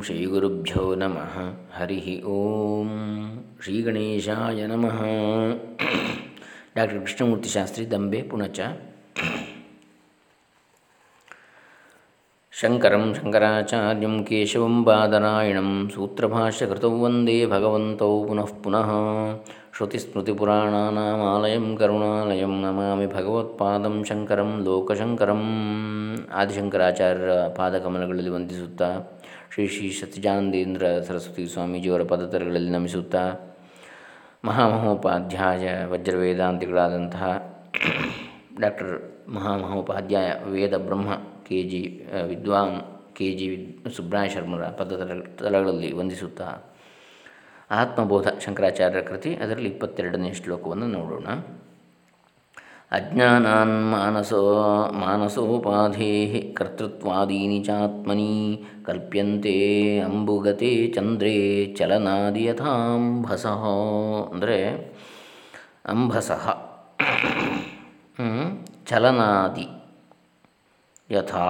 ಶ್ರೀಗುರುಭ್ಯೋ ನಮಃ ಹರಿ ಓಂ ಶ್ರೀ ಗಣೇಶಾಯ ನಮಃ ಡಾಕ್ಟರ್ ಕೃಷ್ಣಮೂರ್ತಿ ಶಾಸ್ತ್ರಿ ದಂಬೆ ಪುಣಚ ಶಂಕರಂ ಶಂಕರಾಚಾರ್ಯಂ ಕೇಶವಂ ಬಾದರಾಯಣಂ ಸೂತ್ರಭಾಷ್ಯಕೃತೌ ವಂದೇ ಭಗವಂತೌ ಪುನಃ ಪುನಃ ಶ್ರುತಿಸ್ಮೃತಿಪುರಾಣಾನಾಮಾಲಯಂ ಕರುಣಾಲಯಂ ನಮಾಮಿ ಭಗವತ್ಪಾದಂ ಶಂಕರಂ ಲೋಕಶಂಕರಂ ಆದಿಶಂಕರಾಚಾರ್ಯರ ಪಾದಕಮಲಗಳಲ್ಲಿ ವಂದಿಸುತ್ತಾ ಶ್ರೀ ಶ್ರೀ ಸತ್ಯಜಾನಂದೇಂದ್ರ ಸರಸ್ವತಿ ಸ್ವಾಮೀಜಿಯವರ ಪದತರಗಳಲ್ಲಿ ನಮಿಸುತ್ತಾ ಮಹಾಮಹೋಪಾಧ್ಯಾಯ ವಜ್ರವೇದಾಂತಿಗಳಾದಂತಹ ಡಾಕ್ಟರ್ ಮಹಾಮಹೋಪಾಧ್ಯಾಯ ವೇದ ಬ್ರಹ್ಮ ಕೆ ಜಿ ವಿದ್ವಾನ್ ಕೆ ಜಿ ಸುಬ್ರಾಯ ಶರ್ಮರ ಪದತರ ತಲಗಳಲ್ಲಿ ವಂದಿಸುತ್ತಾ ಆತ್ಮಬೋಧ ಶಂಕರಾಚಾರ್ಯರ ಕೃತಿ ಅದರಲ್ಲಿ ಇಪ್ಪತ್ತೆರಡನೇ ಶ್ಲೋಕವನ್ನು ನೋಡೋಣ. ಅಜ್ಞಾನಾನ್ ಮಾನಸೋ ಮಾನಸೋಪಾಧೇ ಕರ್ತೃತ್ವಾದೀನಿ ಚಾತ್ಮನಿ ಕಲ್ಪ್ಯಂತೆ ಅಂಬುಗತೆ ಚಂದ್ರೇ ಚಲನಾದಿ ಯಥಾಂಭಸಃ ಅಂದರೆ ಅಂಭಸಃ ಚಲನಾದಿ ಯಥಾ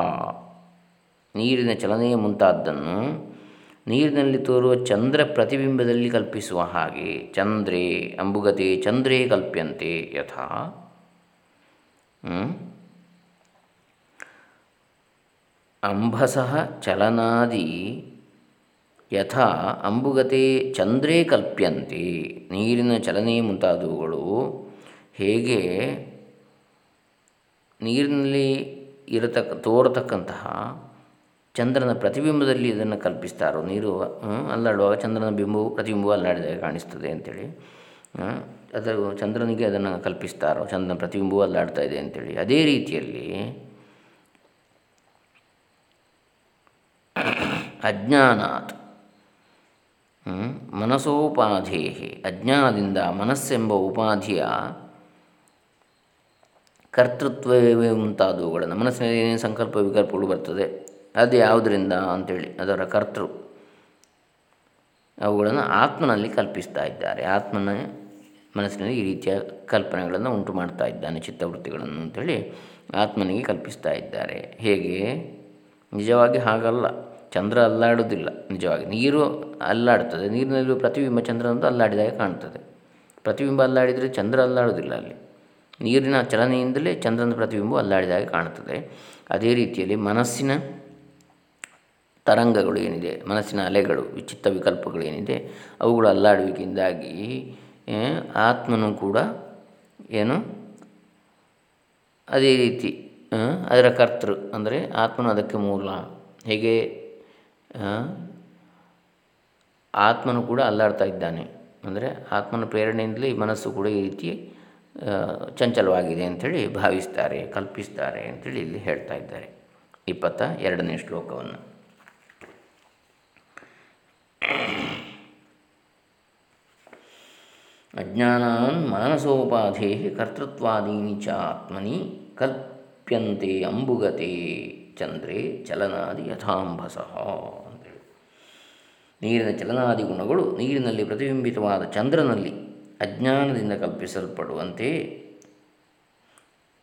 ನೀರಿನ ಚಲನೆಯ ಮುಂತಾದ್ದನ್ನು ನೀರಿನಲ್ಲಿ ತೋರುವ ಚಂದ್ರ ಪ್ರತಿಬಿಂಬದಲ್ಲಿ ಕಲ್ಪಿಸುವ ಹಾಗೆ, ಚಂದ್ರೇ, ಅಂಬುಗತೆ ಚಂದ್ರೇ ಕಲ್ಪ್ಯಂತೆ ಯಥಾ। ಅಂಬಸಃ ಚಲನಾದಿ ಯಥಾ ಅಂಬುಗತೆ ಚಂದ್ರೇ ಕಲ್ಪ್ಯಂತೆ. ನೀರಿನ ಚಲನೆ ಮುಂತಾದವುಗಳು ಹೇಗೆ ನೀರಿನಲ್ಲಿ ಇರತಕ್ಕ, ತೋರತಕ್ಕಂತಹ ಚಂದ್ರನ ಪ್ರತಿಬಿಂಬದಲ್ಲಿ ಇದನ್ನು ಕಲ್ಪಿಸ್ತಾರೋ? ನೀರು ಅಲ್ಲಾಡುವಾಗ ಚಂದ್ರನ ಬಿಂಬವು ಪ್ರತಿಬಿಂಬವು ಅಲ್ಲಾಡಿದಾಗ ಕಾಣಿಸ್ತದೆ ಅಂಥೇಳಿ ಅದರ ಚಂದ್ರನಿಗೆ ಅದನ್ನು ಕಲ್ಪಿಸ್ತಾರೋ, ಚಂದ್ರನ ಪ್ರತಿಬಿಂಬವೂ ಅಲ್ಲಾಡ್ತಾ ಇದೆ ಅಂತೇಳಿ. ಅದೇ ರೀತಿಯಲ್ಲಿ ಅಜ್ಞಾನಾತ್ ಮನಸೋಪಾಧೇ ಅಜ್ಞಾನದಿಂದ ಮನಸ್ಸೆಂಬ ಉಪಾಧಿಯ ಕರ್ತೃತ್ವವೇ ಮುಂತಾದವುಗಳನ್ನು, ಮನಸ್ಸಿನಲ್ಲಿ ಏನೇನು ಸಂಕಲ್ಪ ವಿಕಲ್ಪಗಳು ಬರ್ತದೆ, ಅದು ಯಾವುದರಿಂದ ಅಂಥೇಳಿ ಅದರ ಕರ್ತೃ, ಅವುಗಳನ್ನು ಆತ್ಮನಲ್ಲಿ ಕಲ್ಪಿಸ್ತಾ ಇದ್ದಾರೆ. ಆತ್ಮನ ಮನಸ್ಸಿನಲ್ಲಿ ಈ ರೀತಿಯ ಕಲ್ಪನೆಗಳನ್ನು ಉಂಟು ಮಾಡ್ತಾ ಇದ್ದಾನೆ, ಚಿತ್ತವೃತ್ತಿಗಳನ್ನು ಅಂಥೇಳಿ ಆತ್ಮನಿಗೆ ಕಲ್ಪಿಸ್ತಾ ಇದ್ದಾರೆ. ಹೇಗೆ? ನಿಜವಾಗಿ ಹಾಗಲ್ಲ. ಚಂದ್ರ ಅಲ್ಲಾಡುವುದಿಲ್ಲ. ನಿಜವಾಗಿ ನೀರು ಅಲ್ಲಾಡ್ತದೆ ನೀರಿನಲ್ಲಿ ಪ್ರತಿಬಿಂಬ ಚಂದ್ರನಂದು ಅಲ್ಲಾಡಿದಾಗ ಕಾಣ್ತದೆ ಪ್ರತಿಬಿಂಬ ಅಲ್ಲಾಡಿದರೆ ಚಂದ್ರ ಅಲ್ಲಾಡುವುದಿಲ್ಲ ಅಲ್ಲಿ. ನೀರಿನ ಚಲನೆಯಿಂದಲೇ ಚಂದ್ರನ ಪ್ರತಿಬಿಂಬ ಅಲ್ಲಾಡಿದಾಗ ಕಾಣುತ್ತದೆ. ಅದೇ ರೀತಿಯಲ್ಲಿ ಮನಸ್ಸಿನ ತರಂಗಗಳು ಏನಿದೆ? ಮನಸ್ಸಿನ ಅಲೆಗಳು ವಿಚಿತ್ತ ವಿಕಲ್ಪಗಳು ಏನಿದೆ? ಅವುಗಳು ಅಲ್ಲಾಡುವಿಕೆಯಿಂದಾಗಿ ಆತ್ಮನು ಕೂಡ ಏನು? ಅದೇ ರೀತಿ ಅದರ ಕರ್ತೃ, ಅಂದರೆ ಆತ್ಮನು ಅದಕ್ಕೆ ಮೂಲ. ಹೇಗೆ? ಆತ್ಮನು ಕೂಡ ಅಲ್ಲಾಡ್ತಾ ಇದ್ದಾನೆ. ಅಂದರೆ ಆತ್ಮನ ಪ್ರೇರಣೆಯಿಂದಲೇ ಈ ಮನಸ್ಸು ಕೂಡ ಈ ರೀತಿ ಚಂಚಲವಾಗಿದೆ ಅಂಥೇಳಿ ಭಾವಿಸ್ತಾರೆ, ಕಲ್ಪಿಸ್ತಾರೆ ಅಂಥೇಳಿ ಇಲ್ಲಿ ಹೇಳ್ತಾ ಇದ್ದಾರೆ. ಇಪ್ಪತ್ತ ಎರಡನೇ ಶ್ಲೋಕವನ್ನು. ಅಜ್ಞಾನಾನ್ ಮಾನಸೋಪಾಧೇ ಕರ್ತೃತ್ವಾದೀನಿ ಚ ಆತ್ಮನಿ ಕಲ್ಪ್ಯಂತೆ ಅಂಬುಗತೆ ಚಂದ್ರೆ ಚಲನಾದಿ ಯಥಾಂಬಸ ನೀರಿನ ಚಲನಾದಿ ಗುಣಗಳು ನೀರಿನಲ್ಲಿ ಪ್ರತಿಬಿಂಬಿತವಾದ ಚಂದ್ರನಲ್ಲಿ ಅಜ್ಞಾನದಿಂದ ಕಲ್ಪಿಸಲ್ಪಡುವಂತೆ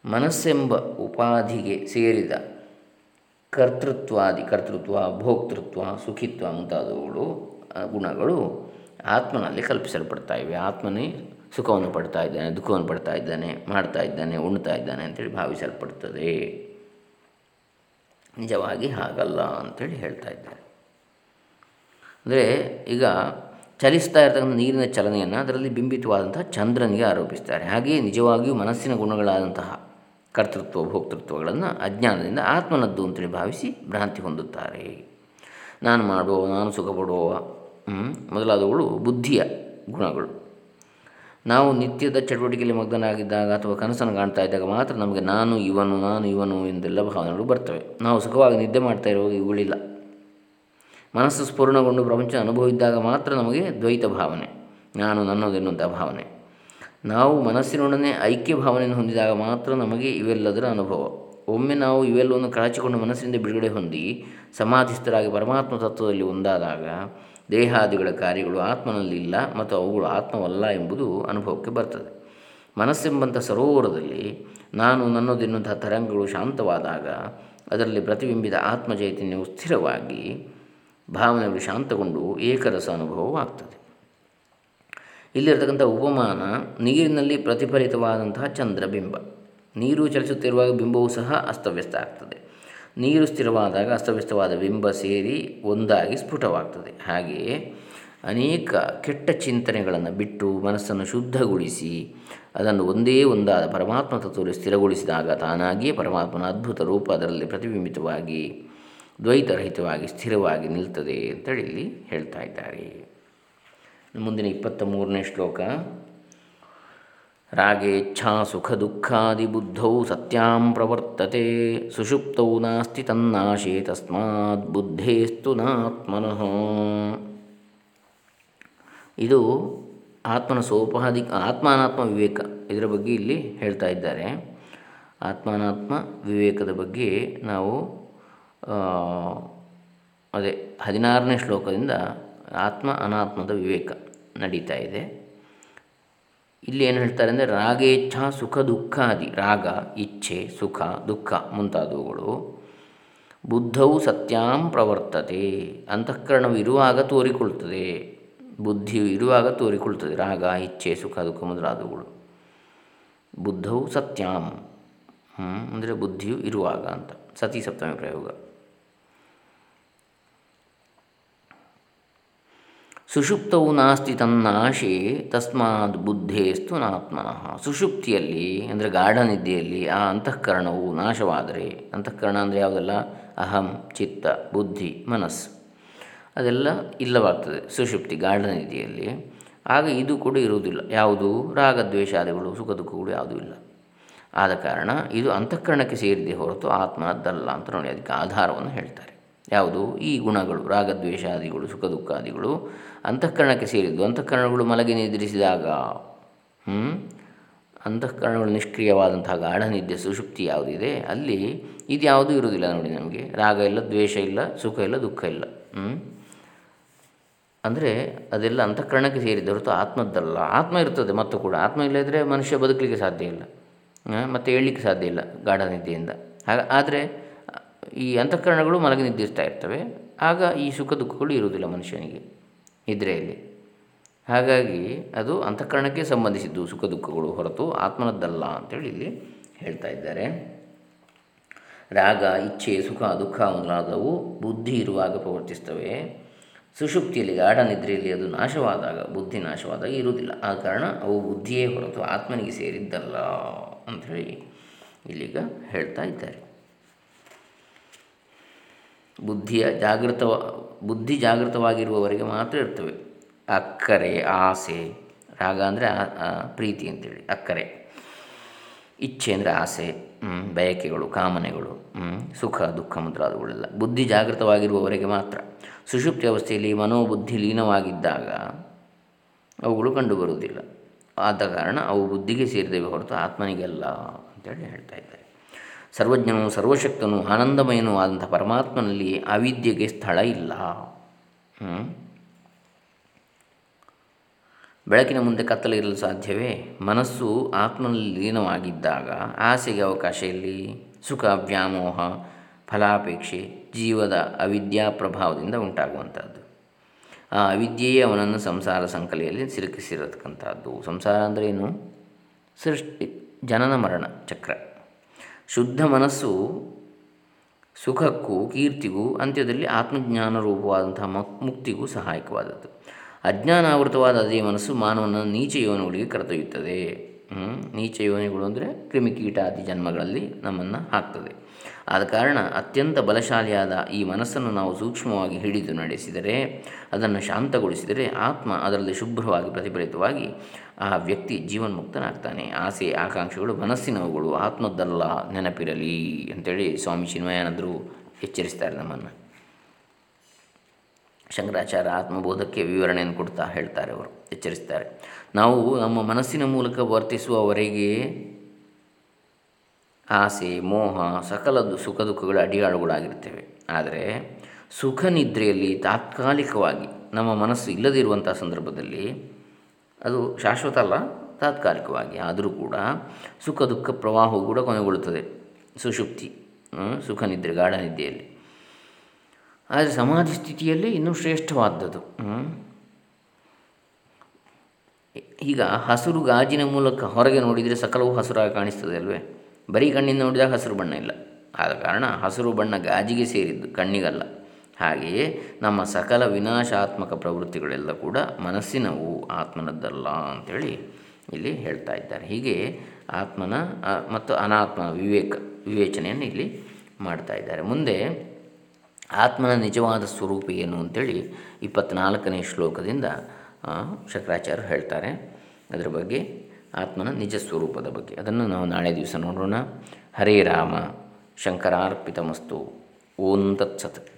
ಮನಸ್ಸೆಂಬ ಉಪಾಧಿಗೆ ಸೇರಿದ ಕರ್ತೃತ್ವಾದಿ, ಕರ್ತೃತ್ವ, ಭೋಕ್ತೃತ್ವ, ಸುಖಿತ್ವ ಮುಂತಾದವುಗಳು ಗುಣಗಳು ಆತ್ಮನಲ್ಲಿ ಕಲ್ಪಿಸಲ್ಪಡ್ತಾ ಇವೆ. ಆತ್ಮನೇ ಸುಖವನ್ನು ಪಡ್ತಾ ಇದ್ದಾನೆ, ದುಃಖವನ್ನು ಪಡ್ತಾ ಇದ್ದಾನೆ, ಮಾಡ್ತಾ ಇದ್ದಾನೆ, ಉಣ್ತಾ ಇದ್ದಾನೆ ಅಂತೇಳಿ ಭಾವಿಸಲ್ಪಡ್ತದೆ. ನಿಜವಾಗಿ ಹಾಗಲ್ಲ ಅಂಥೇಳಿ ಹೇಳ್ತಾ ಇದ್ದಾರೆ. ಅಂದರೆ ಈಗ ಚಲಿಸ್ತಾ ಇರತಕ್ಕಂಥ ನೀರಿನ ಚಲನೆಯನ್ನು ಅದರಲ್ಲಿ ಬಿಂಬಿತವಾದಂತಹ ಚಂದ್ರನಿಗೆ ಆರೋಪಿಸ್ತಾರೆ. ಹಾಗೆಯೇ ನಿಜವಾಗಿಯೂ ಮನಸ್ಸಿನ ಗುಣಗಳಾದಂತಹ ಕರ್ತೃತ್ವ, ಭೋಕ್ತೃತ್ವಗಳನ್ನು ಅಜ್ಞಾನದಿಂದ ಆತ್ಮನದ್ದು ಅಂತೇಳಿ ಭಾವಿಸಿ ಭ್ರಾಂತಿ ಹೊಂದುತ್ತಾರೆ. ನಾನು ಮಾಡುವ ನಾನು ಸುಖ ಪಡುವ ಮೊದಲಾದವುಗಳು ಬುದ್ಧಿಯ ಗುಣಗಳು. ನಾವು ನಿತ್ಯದ ಚಟುವಟಿಕೆಯಲ್ಲಿ ಮಗ್ನಾಗಿದ್ದಾಗ ಅಥವಾ ಕನಸನ್ನು ಕಾಣ್ತಾ ಇದ್ದಾಗ ಮಾತ್ರ ನಮಗೆ ನಾನು ಇವನು ನಾನು ಇವನು ಎಂದೆಲ್ಲ ಭಾವನೆಗಳು ಬರ್ತವೆ. ನಾವು ಸುಖವಾಗಿ ನಿದ್ದೆ ಮಾಡ್ತಾ ಇರುವಾಗ ಇವುಗಳಿಲ್ಲ. ಮನಸ್ಸು ಸ್ಫೂರ್ಣಗೊಂಡು ಪ್ರಪಂಚ ಇದ್ದಾಗ ಮಾತ್ರ ನಮಗೆ ದ್ವೈತ ಭಾವನೆ, ನಾನು ನನ್ನದೆನ್ನುವಂಥ ಭಾವನೆ. ನಾವು ಮನಸ್ಸಿನೊಡನೆ ಐಕ್ಯ ಭಾವನೆಯನ್ನು ಹೊಂದಿದಾಗ ಮಾತ್ರ ನಮಗೆ ಇವೆಲ್ಲದರ ಅನುಭವ. ಒಮ್ಮೆ ನಾವು ಇವೆಲ್ಲವನ್ನು ಕಳಚಿಕೊಂಡು ಮನಸ್ಸಿನಿಂದ ಬಿಡುಗಡೆ ಹೊಂದಿ ಸಮಾಧಿಸ್ಥರಾಗಿ ಪರಮಾತ್ಮ ತತ್ವದಲ್ಲಿ ಒಂದಾದಾಗ ದೇಹಾದಿಗಳ ಕಾರ್ಯಗಳು ಆತ್ಮನಲ್ಲಿಲ್ಲ ಮತ್ತು ಅವುಗಳು ಆತ್ಮವಲ್ಲ ಎಂಬುದು ಅನುಭವಕ್ಕೆ ಬರ್ತದೆ. ಮನಸ್ಸೆಂಬಂಥ ಸರೋವರದಲ್ಲಿ ನಾನು ನನ್ನದೆನ್ನುವಂತಹ ತರಂಗಗಳು ಶಾಂತವಾದಾಗ ಅದರಲ್ಲಿ ಪ್ರತಿಬಿಂಬಿತ ಆತ್ಮಚೈತನ್ಯವು ಸ್ಥಿರವಾಗಿ ಭಾವನೆಗಳು ಶಾಂತಗೊಂಡು ಏಕರಸ ಅನುಭವವಾಗ್ತದೆ. ಇಲ್ಲಿರತಕ್ಕಂಥ ಉಪಮಾನ ನೀರಿನಲ್ಲಿ ಪ್ರತಿಫಲಿತವಾದಂತಹ ಚಂದ್ರಬಿಂಬ. ನೀರು ಚಲಿಸುತ್ತಿರುವಾಗ ಬಿಂಬವೂ ಸಹ ಅಸ್ತವ್ಯಸ್ತ ಆಗ್ತದೆ. ನೀರು ಸ್ಥಿರವಾದಾಗ ಅಸ್ತವ್ಯಸ್ತವಾದ ಬಿಂಬ ಸೇರಿ ಒಂದಾಗಿ ಸ್ಫುಟವಾಗ್ತದೆ. ಹಾಗೆಯೇ ಅನೇಕ ಕೆಟ್ಟ ಚಿಂತನೆಗಳನ್ನು ಬಿಟ್ಟು ಮನಸ್ಸನ್ನು ಶುದ್ಧಗೊಳಿಸಿ ಅದನ್ನು ಒಂದೇ ಒಂದಾದ ಪರಮಾತ್ಮ ತತ್ವದಲ್ಲಿ ಸ್ಥಿರಗೊಳಿಸಿದಾಗ ತಾನಾಗಿಯೇ ಪರಮಾತ್ಮನ ಅದ್ಭುತ ರೂಪ ಅದರಲ್ಲಿ ಪ್ರತಿಬಿಂಬಿತವಾಗಿ, ದ್ವೈತರಹಿತವಾಗಿ, ಸ್ಥಿರವಾಗಿ ನಿಲ್ತದೆ ಅಂತೇಳಿ ಇಲ್ಲಿ ಹೇಳ್ತಾ ಇದ್ದಾರೆ. ಮುಂದಿನ ಇಪ್ಪತ್ತ ಮೂರನೇ ಶ್ಲೋಕ. ರಾಗೇಚ್ಛಾ ಸುಖ ದುಃಖಾದಿ ಬುದ್ಧೌ ಸತ್ಯಾಂ ಪ್ರವರ್ತತೆ ಸುಷುಪ್ತೌ ನಾಸ್ತಿ ತನ್ನಾಶೇ ತಸ್ಮಾತ್ ಬುದ್ಧೇಸ್ತು ನಾತ್ಮನಃ ಇದು ಆತ್ಮನ ಸೋಪಾದಿ ಆತ್ಮಾನಾತ್ಮ ವಿವೇಕ ಇದರ ಬಗ್ಗೆ ಇಲ್ಲಿ ಹೇಳ್ತಾ ಇದ್ದಾರೆ. ಆತ್ಮಾನಾತ್ಮ ವಿವೇಕದ ಬಗ್ಗೆ ನಾವು ಅದೇ ಹದಿನಾರನೇ ಶ್ಲೋಕದಿಂದ ಆತ್ಮ ಅನಾತ್ಮದ ವಿವೇಕ ನಡೀತಾ ಇದೆ. ಇಲ್ಲಿ ಏನು ಹೇಳ್ತಾರೆ ಅಂದರೆ, ರಾಗೇಚ್ಛ ಸುಖ ದುಃಖಾದಿ. ರಾಗ, ಇಚ್ಛೆ, ಸುಖ, ದುಃಖ ಮುಂತಾದವುಗಳು. ಬುದ್ಧವು ಸತ್ಯಾಂ ಪ್ರವರ್ತತೆ. ಅಂತಃಕರಣವು ಇರುವಾಗ ತೋರಿಕೊಳ್ತದೆ. ಬುದ್ಧಿಯು ಇರುವಾಗ ತೋರಿಕೊಳ್ತದೆ. ರಾಗ, ಇಚ್ಛೆ, ಸುಖ, ದುಃಖ ಮೊದಲಾದವುಗಳು. ಬುದ್ಧವು ಸತ್ಯಾಂ. ಅಂದರೆ ಬುದ್ಧಿಯು ಇರುವಾಗ ಅಂತ. ಸತಿ ಸಪ್ತಮಿ ಪ್ರಯೋಗ. ಸುಷುಪ್ತವು ನಾಸ್ತಿ ತನ್ನಾಶೆ ತಸ್ಮಾತ್ ಬುದ್ಧೇಸ್ತು ನಾತ್ಮನಃ. ಸುಷುಪ್ತಿಯಲ್ಲಿ, ಅಂದರೆ ಗಾಢ ನಿದ್ದೆಯಲ್ಲಿ ಆ ಅಂತಃಕರಣವು ನಾಶವಾದರೆ, ಅಂತಃಕರಣ ಅಂದರೆ ಯಾವುದಲ್ಲ? ಅಹಂ, ಚಿತ್ತ, ಬುದ್ಧಿ, ಮನಸ್ಸು. ಅದೆಲ್ಲ ಇಲ್ಲವಾಗ್ತದೆ ಸುಷುಪ್ತಿ ಗಾಢ ನಿದ್ದೆಯಲ್ಲಿ ಆಗ ಇದು ಕೂಡ ಇರುವುದಿಲ್ಲ. ಯಾವುದು? ರಾಗದ್ವೇಷಾದಿಗಳು ಸುಖ, ದುಃಖಗಳು ಯಾವುದೂ ಇಲ್ಲ. ಆದ ಕಾರಣ ಇದು ಅಂತಃಕರಣಕ್ಕೆ ಸೇರಿದೆ ಹೊರತು ಆತ್ಮನದ್ದಲ್ಲ ಅಂತ ನೋಡಿ, ಅದಕ್ಕೆ ಆಧಾರವನ್ನು ಹೇಳ್ತಾರೆ. ಯಾವುದು? ಈ ಗುಣಗಳು, ರಾಗದ್ವೇಷಾದಿಗಳು ಸುಖ ದುಃಖಾದಿಗಳು ಅಂತಃಕರಣಕ್ಕೆ ಸೇರಿದ್ದು. ಅಂತಃಕರಣಗಳು ಮಲಗಿ ನಿದ್ರಿಸಿದಾಗ ಅಂತಃಕರಣಗಳು ನಿಷ್ಕ್ರಿಯವಾದಂತಹ ಗಾಢ ನಿದ್ದೆ ಸುಷುಪ್ತಿ ಯಾವುದಿದೆ ಅಲ್ಲಿ ಇದು ಯಾವುದೂ ಇರುವುದಿಲ್ಲ ನೋಡಿ ನಮಗೆ. ರಾಗ ಇಲ್ಲ, ದ್ವೇಷ ಇಲ್ಲ, ಸುಖ ಇಲ್ಲ, ದುಃಖ ಇಲ್ಲ ಅಂದರೆ ಅದೆಲ್ಲ ಅಂತಃಕರಣಕ್ಕೆ ಸೇರಿದ ಹೊರತು ಆತ್ಮದ್ದಲ್ಲ. ಆತ್ಮ ಇರ್ತದೆ ಮತ್ತು ಕೂಡ. ಆತ್ಮ ಇಲ್ಲದಿದ್ದರೆ ಮನುಷ್ಯ ಬದುಕಲಿಕ್ಕೆ ಸಾಧ್ಯ ಇಲ್ಲ. ಮತ್ತು ಹೇಳಲಿಕ್ಕೆ ಸಾಧ್ಯ ಇಲ್ಲ ಗಾಢ ನಿದ್ದೆಯಿಂದ ಹಾಗೆ, ಆದರೆ ಈ ಅಂತಃಕರಣಗಳು ಮಲಗಿ ನಿದ್ರಿಸ್ತಾ ಇರ್ತವೆ. ಆಗ ಈ ಸುಖ ದುಃಖಗಳು ಇರುವುದಿಲ್ಲ ಮನುಷ್ಯನಿಗೆ ನಿದ್ರೆಯಲ್ಲಿ. ಹಾಗಾಗಿ ಅದು ಅಂತಃಕರಣಕ್ಕೆ ಸಂಬಂಧಿಸಿದ್ದು ಸುಖ ದುಃಖಗಳು ಹೊರತು ಆತ್ಮನದ್ದಲ್ಲ ಅಂತೇಳಿ ಇಲ್ಲಿ ಹೇಳ್ತಾ ಇದ್ದಾರೆ. ರಾಗ, ಇಚ್ಛೆ, ಸುಖ, ದುಃಖ ಮೊದಲಾದವು ಬುದ್ಧಿ ಇರುವಾಗ ಪ್ರವರ್ತಿಸ್ತವೆ. ಸುಷುಪ್ತಿಯಲ್ಲಿ, ಗಾಢ ನಿದ್ರೆಯಲ್ಲಿ ಅದು ನಾಶವಾದಾಗ, ಬುದ್ಧಿ ನಾಶವಾದಾಗ ಇರುವುದಿಲ್ಲ. ಆ ಕಾರಣ ಅವು ಬುದ್ಧಿಯೇ ಹೊರತು ಆತ್ಮನಿಗೆ ಸೇರಿದ್ದಲ್ಲ ಅಂಥೇಳಿ ಇಲ್ಲಿಗ ಹೇಳ್ತಾ ಇದ್ದಾರೆ. ಬುದ್ಧಿಯ ಜಾಗೃತ ಬುದ್ಧಿ ಜಾಗೃತವಾಗಿರುವವರೆಗೆ ಮಾತ್ರ ಇರ್ತವೆ. ಅಕ್ಕರೆ, ಆಸೆ, ರಾಗ ಅಂದರೆ ಪ್ರೀತಿ ಅಂತೇಳಿ, ಅಕ್ಕರೆ. ಇಚ್ಛೆ ಅಂದರೆ ಆಸೆ ಬಯಕೆಗಳು, ಕಾಮನೆಗಳು ಸುಖ, ದುಃಖ ಮುಂತಾದವುಗಳೆಲ್ಲ. ಬುದ್ಧಿ ಜಾಗೃತವಾಗಿರುವವರೆಗೆ ಮಾತ್ರ. ಸುಷುಪ್ತಿ ಅವಸ್ಥೆಯಲ್ಲಿ ಮನೋಬುದ್ಧಿ ಲೀನವಾಗಿದ್ದಾಗ ಅವುಗಳು ಕಂಡುಬರುವುದಿಲ್ಲ ಆದ ಕಾರಣ ಅವು ಬುದ್ಧಿಗೆ ಸೇರಿದವೆ ಹೊರತು ಆತ್ಮನಿಗೆಲ್ಲ ಅಂತೇಳಿ ಹೇಳ್ತಾ ಇದ್ದಾರೆ. ಸರ್ವಜ್ಞನು ಸರ್ವಶಕ್ತನು ಆನಂದಮಯನೂ ಆದಂಥ ಪರಮಾತ್ಮನಲ್ಲಿ ಅವಿದ್ಯೆಗೆ ಸ್ಥಳ ಇಲ್ಲ. ಬೆಳಕಿನ ಮುಂದೆ ಕತ್ತಲು ಇರಲು ಸಾಧ್ಯವೇ? ಮನಸ್ಸು ಆತ್ಮನಲ್ಲಿ ಲೀನವಾಗಿದ್ದಾಗ ಆಸೆಗೆ ಅವಕಾಶ ಇಲ್ಲಿ ಸುಖ, ವ್ಯಾಮೋಹ, ಫಲಾಪೇಕ್ಷೆ, ಜೀವದ ಅವಿದ್ಯಾ ಪ್ರಭಾವದಿಂದ ಉಂಟಾಗುವಂಥದ್ದು. ಆ ಅವಿದ್ಯೆಯೇ ಅವನನ್ನು ಸಂಸಾರ ಸಂಕಲೆಯಲ್ಲಿ ಸಿಲುಕಿಸಿರತಕ್ಕಂಥದ್ದು. ಸಂಸಾರ ಅಂದರೆ ಏನು? ಸೃಷ್ಟಿ, ಜನನ ಮರಣ ಚಕ್ರ. ಶುದ್ಧ ಮನಸ್ಸು ಸುಖಕ್ಕೂ ಕೀರ್ತಿಗೂ ಅಂತ್ಯದಲ್ಲಿ ಆತ್ಮಜ್ಞಾನ ರೂಪವಾದಂತಹ ಮುಕ್ತಿಗೂ ಸಹಾಯಕವಾದದ್ದು. ಅಜ್ಞಾನಾವೃತವಾದ ಅದೇ ಮನಸ್ಸು ಮಾನವನ ನೀಚ ಯೋನಗಳಿಗೆ ಕರೆದೊಯ್ಯುತ್ತದೆ. ನೀಚ ಯೋನಿಗಳು ಅಂದರೆ ಕ್ರಿಮಿಕೀಟಾದಿ ಜನ್ಮಗಳಲ್ಲಿ ನಮ್ಮನ್ನು ಹಾಕ್ತದೆ. ಆದ ಕಾರಣ ಅತ್ಯಂತ ಬಲಶಾಲಿಯಾದ ಈ ಮನಸ್ಸನ್ನು ನಾವು ಸೂಕ್ಷ್ಮವಾಗಿ ಹಿಡಿದು ನಡೆಸಿದರೆ, ಅದನ್ನು ಶಾಂತಗೊಳಿಸಿದರೆ ಆತ್ಮ ಅದರಲ್ಲಿ ಶುಭ್ರವಾಗಿ ಪ್ರತಿಫಲಿತವಾಗಿ ಆ ವ್ಯಕ್ತಿ ಜೀವನ್ಮುಕ್ತನಾಗ್ತಾನೆ. ಆಸೆ, ಆಕಾಂಕ್ಷೆಗಳು, ಮನಸ್ಸಿನವುಗಳು ಆತ್ಮದ್ದಲ್ಲ, ನೆನಪಿರಲಿ ಅಂತೇಳಿ ಸ್ವಾಮಿ ಚಿನ್ಮಯಾನಂದರು ಎಚ್ಚರಿಸ್ತಾರೆ ನಮ್ಮನ್ನು. ಶಂಕರಾಚಾರ್ಯ ಆತ್ಮಬೋಧಕ್ಕೆ ವಿವರಣೆಯನ್ನು ಕೊಡ್ತಾ ಹೇಳ್ತಾರೆ ಅವರು. ಎಚ್ಚರಿಸ್ತಾರೆ. ನಾವು ನಮ್ಮ ಮನಸ್ಸಿನ ಮೂಲಕ ವರ್ತಿಸುವವರೆಗೆ ಆಸೆ, ಮೋಹ, ಸಕಲ ಸುಖ ದುಃಖಗಳ ಅಡಿಯಾಳುಗಳಾಗಿರ್ತೇವೆ ಆದರೆ ಸುಖ ನಿದ್ರೆಯಲ್ಲಿ ತಾತ್ಕಾಲಿಕವಾಗಿ ನಮ್ಮ ಮನಸ್ಸು ಇಲ್ಲದಿರುವಂಥ ಸಂದರ್ಭದಲ್ಲಿ ಅದು ಶಾಶ್ವತ ಅಲ್ಲ, ತಾತ್ಕಾಲಿಕವಾಗಿ ಆದರೂ ಕೂಡ ಸುಖ ದುಃಖ ಪ್ರವಾಹವು ಕೂಡ ಕೊನೆಗೊಳ್ಳುತ್ತದೆ. ಸುಷುಪ್ತಿ ಸುಖ ನಿದ್ರೆ, ಗಾಢ ನಿದ್ದೆಯಲ್ಲಿ. ಆದರೆ ಸಮಾಧಿ ಸ್ಥಿತಿಯಲ್ಲಿ ಇನ್ನೂ ಶ್ರೇಷ್ಠವಾದದ್ದು ಈಗ ಹಸಿರು ಗಾಜಿನ ಮೂಲಕ ಹೊರಗೆ ನೋಡಿದರೆ ಸಕಲವು ಹಸುರಾಗಿ ಕಾಣಿಸ್ತದೆ ಅಲ್ವೇ? ಬರೀ ಕಣ್ಣಿಂದ ನೋಡಿದಾಗ ಹಸಿರು ಬಣ್ಣ ಇಲ್ಲ. ಆದ ಕಾರಣ ಹಸಿರು ಬಣ್ಣ ಗಾಜಿಗೆ ಸೇರಿದ್ದು ಕಣ್ಣಿಗಲ್ಲ. ಹಾಗೆಯೇ ನಮ್ಮ ಸಕಲ ವಿನಾಶಾತ್ಮಕ ಪ್ರವೃತ್ತಿಗಳೆಲ್ಲ ಕೂಡ ಮನಸ್ಸಿನವು ಆತ್ಮನದ್ದಲ್ಲ ಅಂಥೇಳಿ ಇಲ್ಲಿ ಹೇಳ್ತಾ ಇದ್ದಾರೆ. ಹೀಗೆ ಆತ್ಮನ ಮತ್ತು ಅನಾತ್ಮ ವಿವೇಕ, ವಿವೇಚನೆಯನ್ನು ಇಲ್ಲಿ ಮಾಡ್ತಾ ಇದ್ದಾರೆ. ಮುಂದೆ ಆತ್ಮನ ನಿಜವಾದ ಸ್ವರೂಪ ಏನು ಅಂತೇಳಿ ಇಪ್ಪತ್ತ್ನಾಲ್ಕನೇ ಶ್ಲೋಕದಿಂದ ಶಂಕರಾಚಾರ್ಯರು ಹೇಳ್ತಾರೆ. ಅದರ ಬಗ್ಗೆ ಆತ್ಮನ ನಿಜ ಸ್ವರೂಪದ ಬಗ್ಗೆ. ಅದನ್ನು ನಾವು ನಾಳೆ ದಿವಸ ನೋಡೋಣ. ಹರೇ ರಾಮ, ಶಂಕರಾರ್ಪಿತಮಸ್ತು. ಓಂ ತತ್ಸತ್.